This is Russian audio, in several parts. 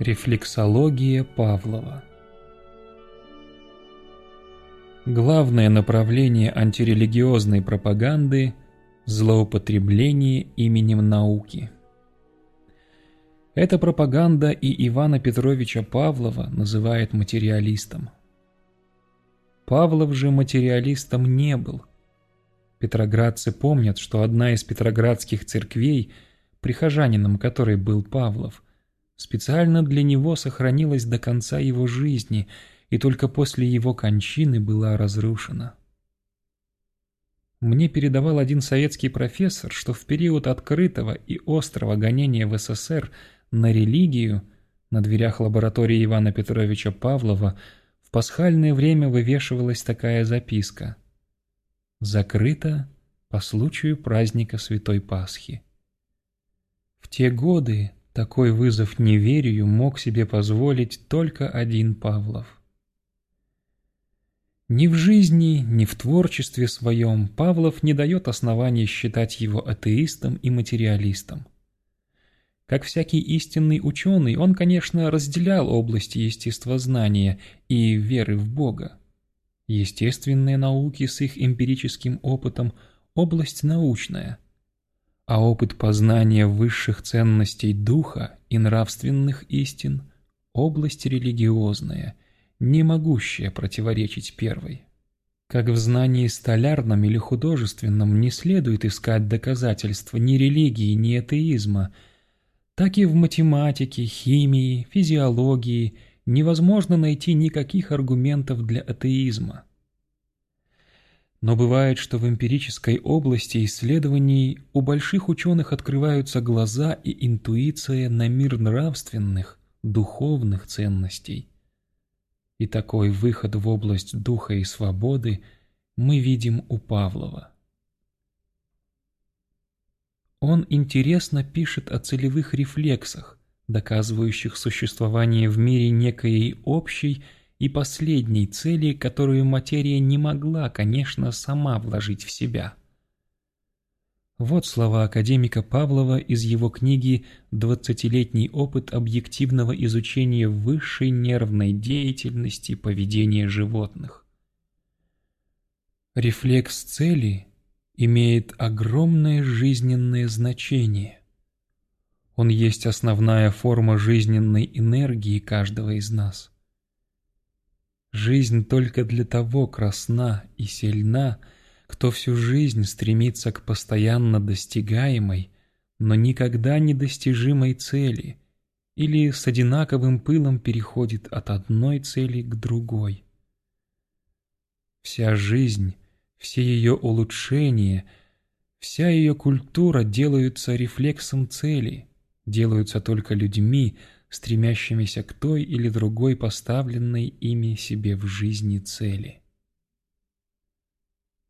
Рефлексология Павлова Главное направление антирелигиозной пропаганды – злоупотребление именем науки. Эта пропаганда и Ивана Петровича Павлова называет материалистом. Павлов же материалистом не был. Петроградцы помнят, что одна из петроградских церквей, прихожанином которой был Павлов – специально для него сохранилась до конца его жизни и только после его кончины была разрушена. Мне передавал один советский профессор, что в период открытого и острого гонения в СССР на религию на дверях лаборатории Ивана Петровича Павлова в пасхальное время вывешивалась такая записка «Закрыто по случаю праздника Святой Пасхи». В те годы такой вызов неверию мог себе позволить только один Павлов. Ни в жизни, ни в творчестве своем Павлов не дает оснований считать его атеистом и материалистом. Как всякий истинный ученый, он, конечно, разделял области естествознания и веры в Бога. Естественные науки с их эмпирическим опытом – область научная – а опыт познания высших ценностей духа и нравственных истин – область религиозная, не могущая противоречить первой. Как в знании столярном или художественном не следует искать доказательства ни религии, ни атеизма, так и в математике, химии, физиологии невозможно найти никаких аргументов для атеизма – но бывает, что в эмпирической области исследований у больших ученых открываются глаза и интуиция на мир нравственных, духовных ценностей. И такой выход в область духа и свободы мы видим у Павлова. Он интересно пишет о целевых рефлексах, доказывающих существование в мире некой общей и последней цели, которую материя не могла, конечно, сама вложить в себя. Вот слова академика Павлова из его книги «Двадцатилетний опыт объективного изучения высшей нервной деятельности поведения животных». Рефлекс цели имеет огромное жизненное значение. Он есть основная форма жизненной энергии каждого из нас – Жизнь только для того красна и сильна, кто всю жизнь стремится к постоянно достигаемой, но никогда недостижимой цели или с одинаковым пылом переходит от одной цели к другой. Вся жизнь, все ее улучшения, вся ее культура делаются рефлексом цели, делаются только людьми, стремящимися к той или другой поставленной ими себе в жизни цели.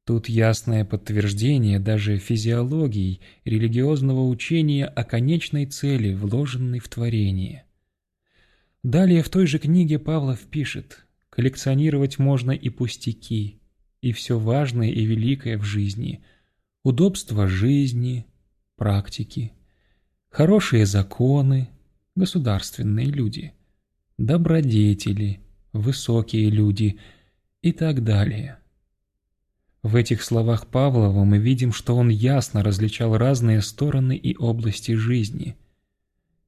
Тут ясное подтверждение даже физиологией религиозного учения о конечной цели, вложенной в творение. Далее в той же книге Павлов пишет, коллекционировать можно и пустяки, и все важное и великое в жизни, удобство жизни, практики, хорошие законы, государственные люди, добродетели, высокие люди и так далее. В этих словах Павлова мы видим, что он ясно различал разные стороны и области жизни.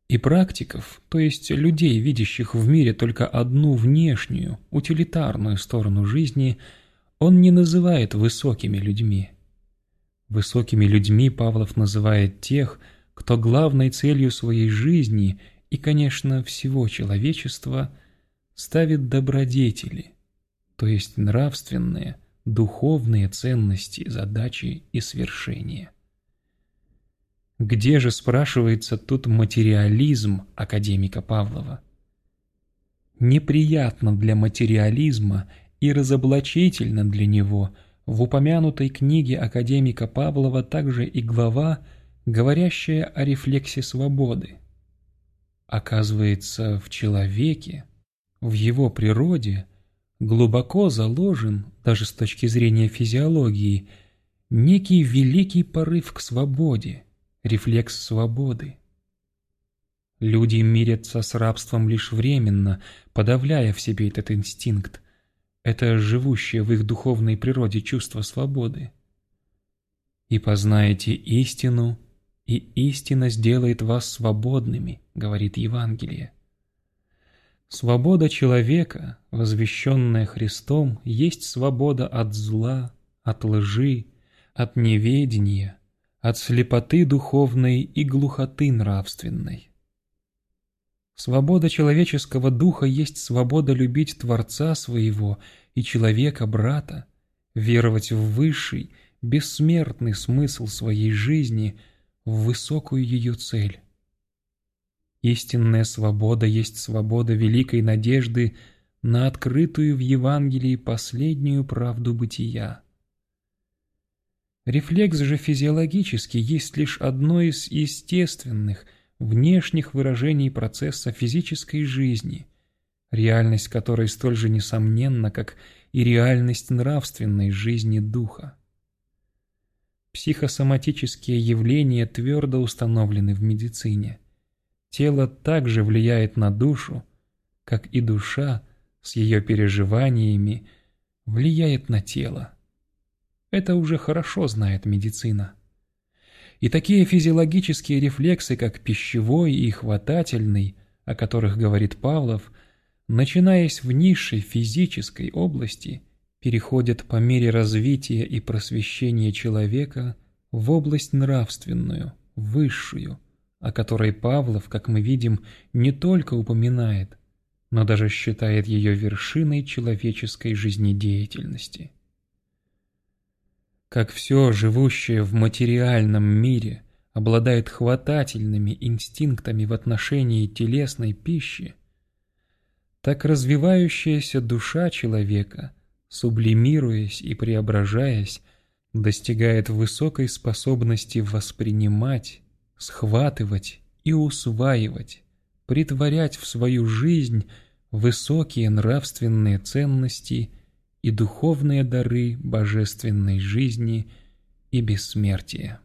И практиков, то есть людей, видящих в мире только одну внешнюю, утилитарную сторону жизни, он не называет высокими людьми. Высокими людьми Павлов называет тех, кто главной целью своей жизни и, конечно, всего человечества ставит добродетели, то есть нравственные, духовные ценности, задачи и свершения. Где же, спрашивается, тут материализм академика Павлова? Неприятно для материализма и разоблачительно для него в упомянутой книге академика Павлова также и глава, говорящая о рефлексе свободы. Оказывается, в человеке, в его природе, глубоко заложен, даже с точки зрения физиологии, некий великий порыв к свободе, рефлекс свободы. Люди мирятся с рабством лишь временно, подавляя в себе этот инстинкт. Это живущее в их духовной природе чувство свободы. «И познаете истину, и истина сделает вас свободными», — говорит Евангелие. Свобода человека, возвещенная Христом, есть свобода от зла, от лжи, от неведения, от слепоты духовной и глухоты нравственной. Свобода человеческого духа есть свобода любить Творца своего и человека-брата, веровать в высший, бессмертный смысл своей жизни, в высокую ее цель. Истинная свобода есть свобода великой надежды на открытую в Евангелии последнюю правду бытия. Рефлекс же физиологический есть лишь одно из естественных – внешних выражений процесса физической жизни, реальность которой столь же несомненна, как и реальность нравственной жизни духа. Психосоматические явления твердо установлены в медицине. Тело также влияет на душу, как и душа с ее переживаниями влияет на тело. Это уже хорошо знает медицина. И такие физиологические рефлексы, как пищевой и хватательный, о которых говорит Павлов, начинаясь в низшей физической области, переходят по мере развития и просвещения человека в область нравственную, высшую, о которой Павлов, как мы видим, не только упоминает, но даже считает ее вершиной человеческой жизнедеятельности. Как все живущее в материальном мире обладает хватательными инстинктами в отношении телесной пищи, так развивающаяся душа человека, сублимируясь и преображаясь, достигает высокой способности воспринимать, схватывать и усваивать, притворять в свою жизнь высокие нравственные ценности и духовные дары божественной жизни и бессмертия.